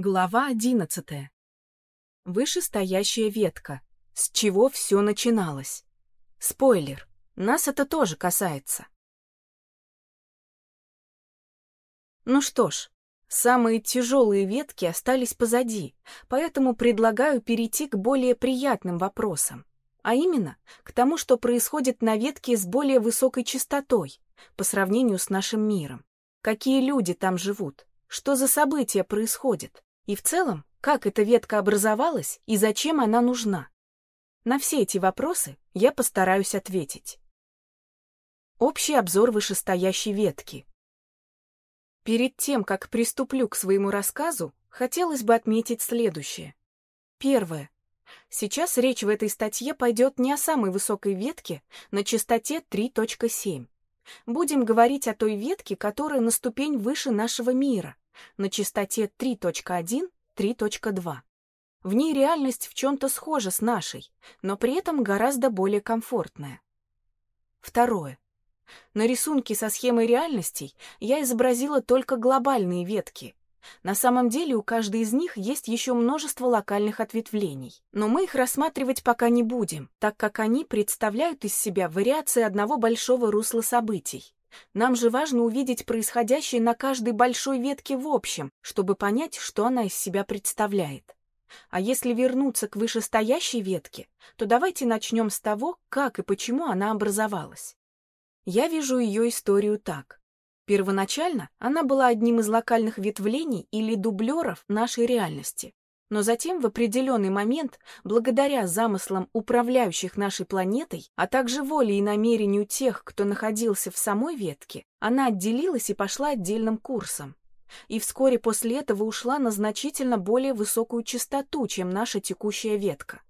Глава одиннадцатая. Вышестоящая ветка. С чего все начиналось? Спойлер. Нас это тоже касается. Ну что ж, самые тяжелые ветки остались позади, поэтому предлагаю перейти к более приятным вопросам. А именно, к тому, что происходит на ветке с более высокой частотой по сравнению с нашим миром. Какие люди там живут? Что за события происходят? И в целом, как эта ветка образовалась и зачем она нужна? На все эти вопросы я постараюсь ответить. Общий обзор вышестоящей ветки. Перед тем, как приступлю к своему рассказу, хотелось бы отметить следующее. Первое. Сейчас речь в этой статье пойдет не о самой высокой ветке на частоте 3.7. Будем говорить о той ветке, которая на ступень выше нашего мира, на частоте 3.1, 3.2. В ней реальность в чем-то схожа с нашей, но при этом гораздо более комфортная. Второе. На рисунке со схемой реальностей я изобразила только глобальные ветки. На самом деле у каждой из них есть еще множество локальных ответвлений, но мы их рассматривать пока не будем, так как они представляют из себя вариации одного большого русла событий. Нам же важно увидеть происходящее на каждой большой ветке в общем, чтобы понять, что она из себя представляет. А если вернуться к вышестоящей ветке, то давайте начнем с того, как и почему она образовалась. Я вижу ее историю так. Первоначально она была одним из локальных ветвлений или дублеров нашей реальности. Но затем в определенный момент, благодаря замыслам управляющих нашей планетой, а также воле и намерению тех, кто находился в самой ветке, она отделилась и пошла отдельным курсом. И вскоре после этого ушла на значительно более высокую частоту, чем наша текущая ветка.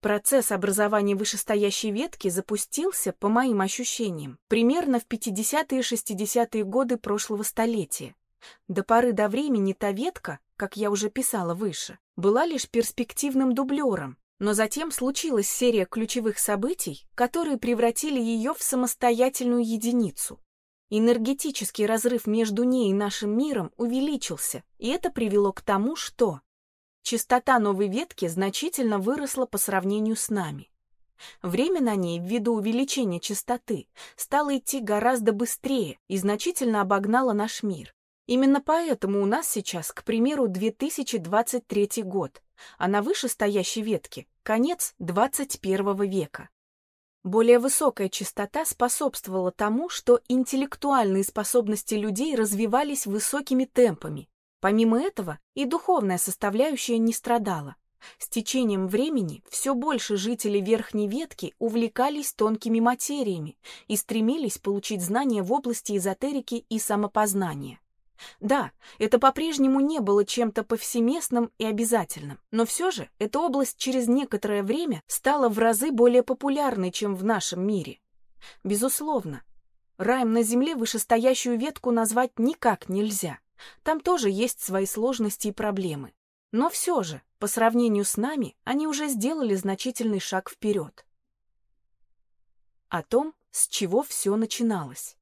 Процесс образования вышестоящей ветки запустился, по моим ощущениям, примерно в 50-е и 60-е годы прошлого столетия. До поры до времени та ветка, как я уже писала выше, была лишь перспективным дублером, но затем случилась серия ключевых событий, которые превратили ее в самостоятельную единицу. Энергетический разрыв между ней и нашим миром увеличился, и это привело к тому, что частота новой ветки значительно выросла по сравнению с нами. Время на ней, ввиду увеличения частоты, стало идти гораздо быстрее и значительно обогнало наш мир. Именно поэтому у нас сейчас, к примеру, 2023 год, а на вышестоящей ветке — конец 21 века. Более высокая частота способствовала тому, что интеллектуальные способности людей развивались высокими темпами. Помимо этого, и духовная составляющая не страдала. С течением времени все больше жителей верхней ветки увлекались тонкими материями и стремились получить знания в области эзотерики и самопознания. Да, это по-прежнему не было чем-то повсеместным и обязательным, но все же эта область через некоторое время стала в разы более популярной, чем в нашем мире. Безусловно, раем на Земле вышестоящую ветку назвать никак нельзя. Там тоже есть свои сложности и проблемы. Но все же, по сравнению с нами, они уже сделали значительный шаг вперед. О том, с чего все начиналось.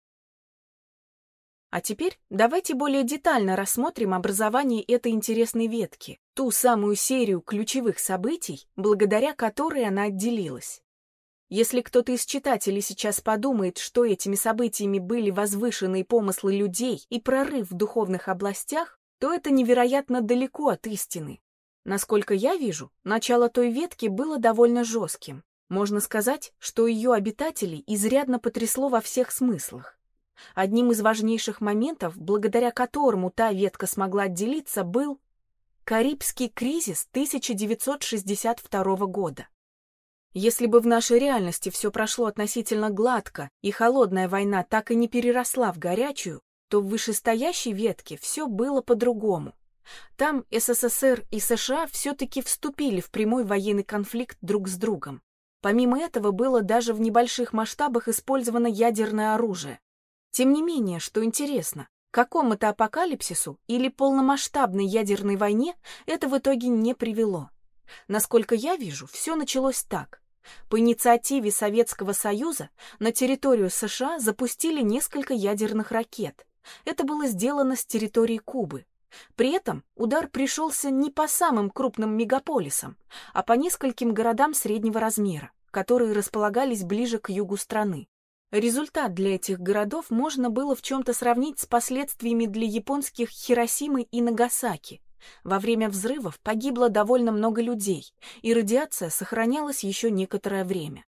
А теперь давайте более детально рассмотрим образование этой интересной ветки, ту самую серию ключевых событий, благодаря которой она отделилась. Если кто-то из читателей сейчас подумает, что этими событиями были возвышенные помыслы людей и прорыв в духовных областях, то это невероятно далеко от истины. Насколько я вижу, начало той ветки было довольно жестким. Можно сказать, что ее обитателей изрядно потрясло во всех смыслах. Одним из важнейших моментов, благодаря которому та ветка смогла отделиться, был Карибский кризис 1962 года. Если бы в нашей реальности все прошло относительно гладко и холодная война так и не переросла в горячую, то в вышестоящей ветке все было по-другому. Там СССР и США все-таки вступили в прямой военный конфликт друг с другом. Помимо этого было даже в небольших масштабах использовано ядерное оружие. Тем не менее, что интересно, какому-то апокалипсису или полномасштабной ядерной войне это в итоге не привело. Насколько я вижу, все началось так. По инициативе Советского Союза на территорию США запустили несколько ядерных ракет. Это было сделано с территории Кубы. При этом удар пришелся не по самым крупным мегаполисам, а по нескольким городам среднего размера, которые располагались ближе к югу страны. Результат для этих городов можно было в чем-то сравнить с последствиями для японских Хиросимы и Нагасаки. Во время взрывов погибло довольно много людей, и радиация сохранялась еще некоторое время.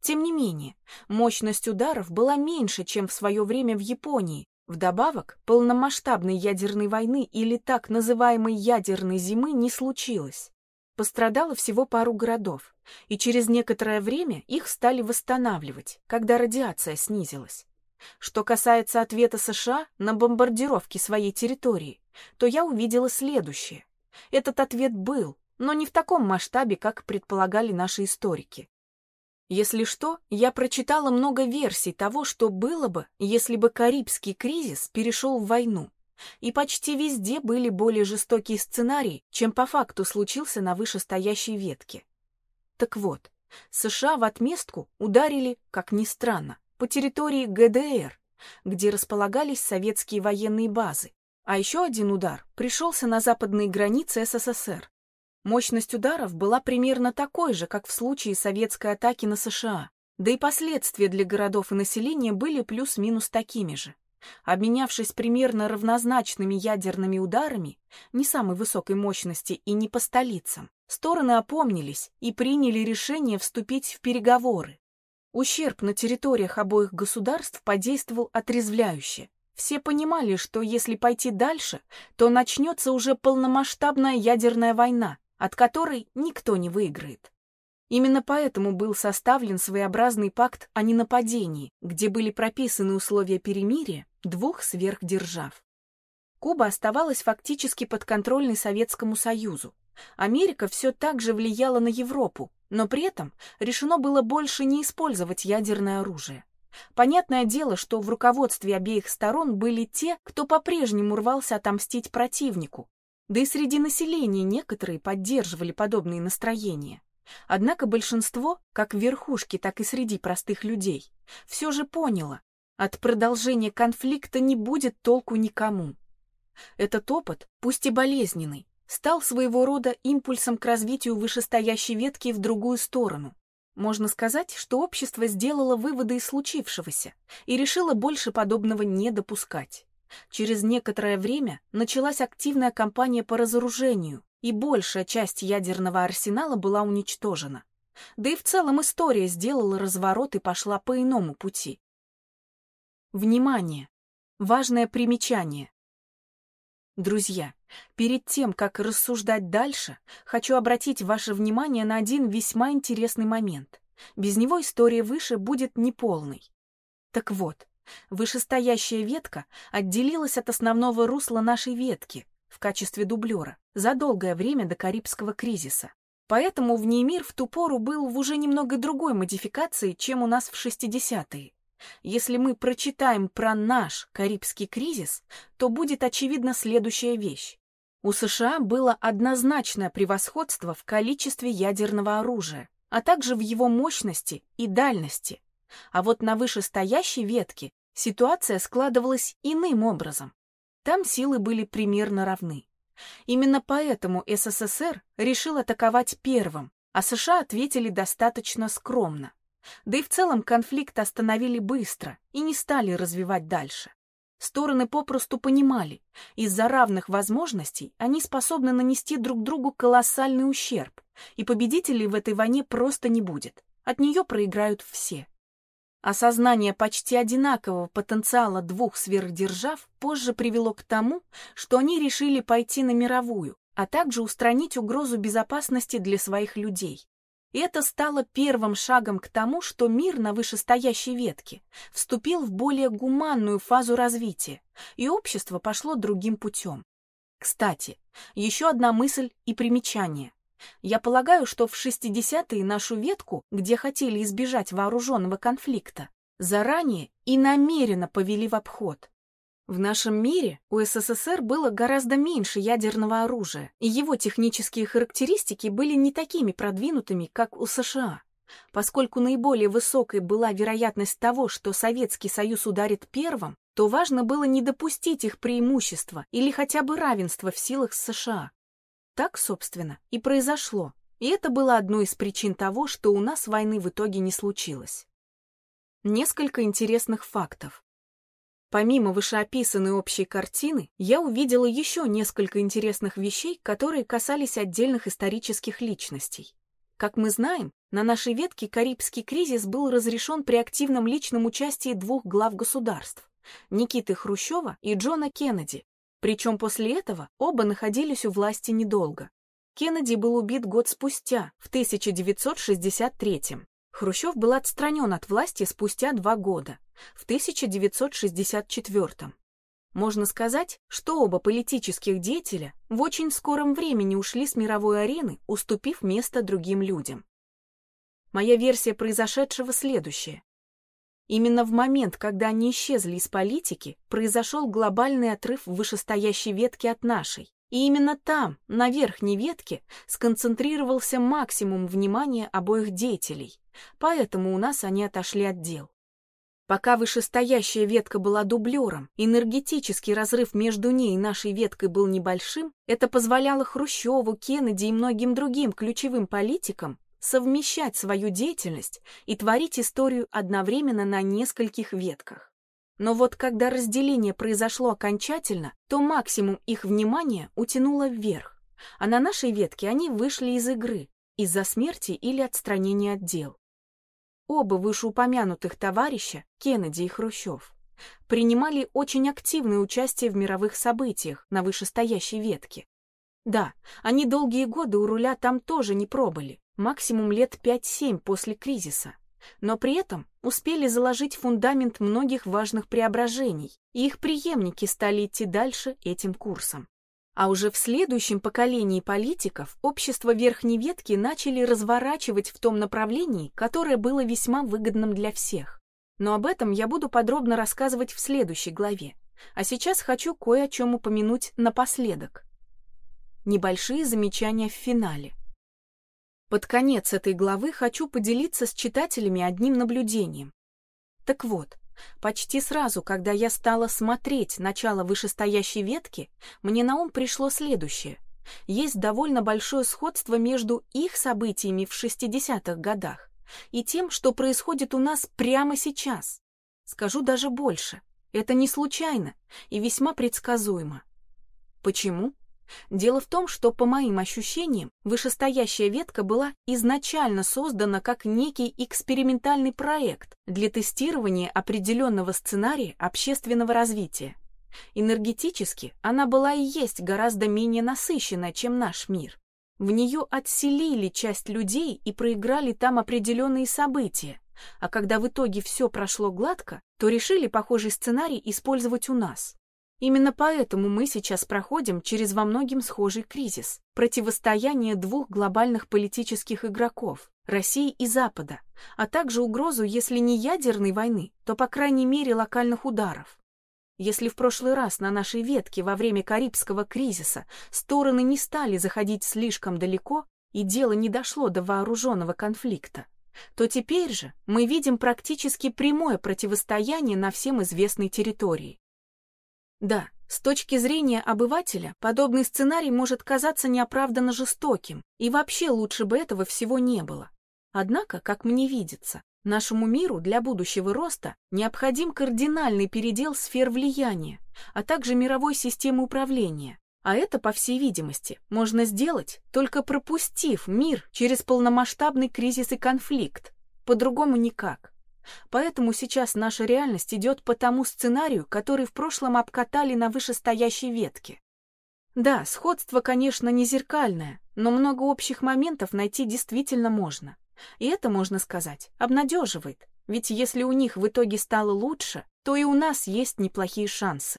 Тем не менее, мощность ударов была меньше, чем в свое время в Японии. Вдобавок, полномасштабной ядерной войны или так называемой ядерной зимы не случилось. Пострадало всего пару городов, и через некоторое время их стали восстанавливать, когда радиация снизилась. Что касается ответа США на бомбардировки своей территории, то я увидела следующее. Этот ответ был, но не в таком масштабе, как предполагали наши историки. Если что, я прочитала много версий того, что было бы, если бы Карибский кризис перешел в войну. И почти везде были более жестокие сценарии, чем по факту случился на вышестоящей ветке. Так вот, США в отместку ударили, как ни странно, по территории ГДР, где располагались советские военные базы. А еще один удар пришелся на западные границы СССР. Мощность ударов была примерно такой же, как в случае советской атаки на США, да и последствия для городов и населения были плюс-минус такими же. Обменявшись примерно равнозначными ядерными ударами, не самой высокой мощности и не по столицам, стороны опомнились и приняли решение вступить в переговоры. Ущерб на территориях обоих государств подействовал отрезвляюще. Все понимали, что если пойти дальше, то начнется уже полномасштабная ядерная война, от которой никто не выиграет. Именно поэтому был составлен своеобразный пакт о ненападении, где были прописаны условия перемирия двух сверхдержав. Куба оставалась фактически подконтрольной Советскому Союзу. Америка все так же влияла на Европу, но при этом решено было больше не использовать ядерное оружие. Понятное дело, что в руководстве обеих сторон были те, кто по-прежнему рвался отомстить противнику, да и среди населения некоторые поддерживали подобные настроения. Однако большинство, как в верхушке, так и среди простых людей, все же поняло, от продолжения конфликта не будет толку никому. Этот опыт, пусть и болезненный, стал своего рода импульсом к развитию вышестоящей ветки в другую сторону. Можно сказать, что общество сделало выводы из случившегося и решило больше подобного не допускать. Через некоторое время началась активная кампания по разоружению, и большая часть ядерного арсенала была уничтожена. Да и в целом история сделала разворот и пошла по иному пути. Внимание! Важное примечание. Друзья, перед тем, как рассуждать дальше, хочу обратить ваше внимание на один весьма интересный момент. Без него история выше будет неполной. Так вот, Вышестоящая ветка отделилась от основного русла нашей ветки в качестве дублера за долгое время до Карибского кризиса. Поэтому в ней мир в ту пору был в уже немного другой модификации, чем у нас в 60-е. Если мы прочитаем про наш Карибский кризис, то будет очевидна следующая вещь. У США было однозначное превосходство в количестве ядерного оружия, а также в его мощности и дальности. А вот на вышестоящей ветке ситуация складывалась иным образом. Там силы были примерно равны. Именно поэтому СССР решил атаковать первым, а США ответили достаточно скромно. Да и в целом конфликт остановили быстро и не стали развивать дальше. Стороны попросту понимали, из-за равных возможностей они способны нанести друг другу колоссальный ущерб, и победителей в этой войне просто не будет. От нее проиграют все. Осознание почти одинакового потенциала двух сверхдержав позже привело к тому, что они решили пойти на мировую, а также устранить угрозу безопасности для своих людей. Это стало первым шагом к тому, что мир на вышестоящей ветке вступил в более гуманную фазу развития, и общество пошло другим путем. Кстати, еще одна мысль и примечание. Я полагаю, что в 60-е нашу ветку, где хотели избежать вооруженного конфликта, заранее и намеренно повели в обход. В нашем мире у СССР было гораздо меньше ядерного оружия, и его технические характеристики были не такими продвинутыми, как у США. Поскольку наиболее высокой была вероятность того, что Советский Союз ударит первым, то важно было не допустить их преимущества или хотя бы равенства в силах с США. Так, собственно, и произошло, и это было одной из причин того, что у нас войны в итоге не случилось. Несколько интересных фактов. Помимо вышеописанной общей картины, я увидела еще несколько интересных вещей, которые касались отдельных исторических личностей. Как мы знаем, на нашей ветке Карибский кризис был разрешен при активном личном участии двух глав государств – Никиты Хрущева и Джона Кеннеди, причем после этого оба находились у власти недолго. Кеннеди был убит год спустя, в 1963 -м. Хрущев был отстранен от власти спустя два года, в 1964 -м. Можно сказать, что оба политических деятеля в очень скором времени ушли с мировой арены, уступив место другим людям. Моя версия произошедшего следующая. Именно в момент, когда они исчезли из политики, произошел глобальный отрыв вышестоящей ветки от нашей. И именно там, на верхней ветке, сконцентрировался максимум внимания обоих деятелей, поэтому у нас они отошли от дел. Пока вышестоящая ветка была дублером, энергетический разрыв между ней и нашей веткой был небольшим, это позволяло Хрущеву, Кеннеди и многим другим ключевым политикам совмещать свою деятельность и творить историю одновременно на нескольких ветках. Но вот когда разделение произошло окончательно, то максимум их внимания утянуло вверх, а на нашей ветке они вышли из игры из-за смерти или отстранения от дел. Оба вышеупомянутых товарища, Кеннеди и Хрущев, принимали очень активное участие в мировых событиях на вышестоящей ветке. Да, они долгие годы у руля там тоже не пробыли, максимум лет 5-7 после кризиса но при этом успели заложить фундамент многих важных преображений, и их преемники стали идти дальше этим курсом. А уже в следующем поколении политиков общество верхней ветки начали разворачивать в том направлении, которое было весьма выгодным для всех. Но об этом я буду подробно рассказывать в следующей главе. А сейчас хочу кое о чем упомянуть напоследок. Небольшие замечания в финале. Под конец этой главы хочу поделиться с читателями одним наблюдением. Так вот, почти сразу, когда я стала смотреть начало вышестоящей ветки, мне на ум пришло следующее. Есть довольно большое сходство между их событиями в 60-х годах и тем, что происходит у нас прямо сейчас. Скажу даже больше. Это не случайно и весьма предсказуемо. Почему? Дело в том, что, по моим ощущениям, вышестоящая ветка была изначально создана как некий экспериментальный проект для тестирования определенного сценария общественного развития. Энергетически она была и есть гораздо менее насыщенная, чем наш мир. В нее отселили часть людей и проиграли там определенные события, а когда в итоге все прошло гладко, то решили похожий сценарий использовать у нас. Именно поэтому мы сейчас проходим через во многим схожий кризис – противостояние двух глобальных политических игроков – России и Запада, а также угрозу, если не ядерной войны, то, по крайней мере, локальных ударов. Если в прошлый раз на нашей ветке во время Карибского кризиса стороны не стали заходить слишком далеко и дело не дошло до вооруженного конфликта, то теперь же мы видим практически прямое противостояние на всем известной территории. Да, с точки зрения обывателя, подобный сценарий может казаться неоправданно жестоким, и вообще лучше бы этого всего не было. Однако, как мне видится, нашему миру для будущего роста необходим кардинальный передел сфер влияния, а также мировой системы управления. А это, по всей видимости, можно сделать, только пропустив мир через полномасштабный кризис и конфликт. По-другому никак. Поэтому сейчас наша реальность идет по тому сценарию, который в прошлом обкатали на вышестоящей ветке. Да, сходство, конечно, не зеркальное, но много общих моментов найти действительно можно. И это, можно сказать, обнадеживает, ведь если у них в итоге стало лучше, то и у нас есть неплохие шансы.